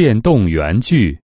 电动圆锯。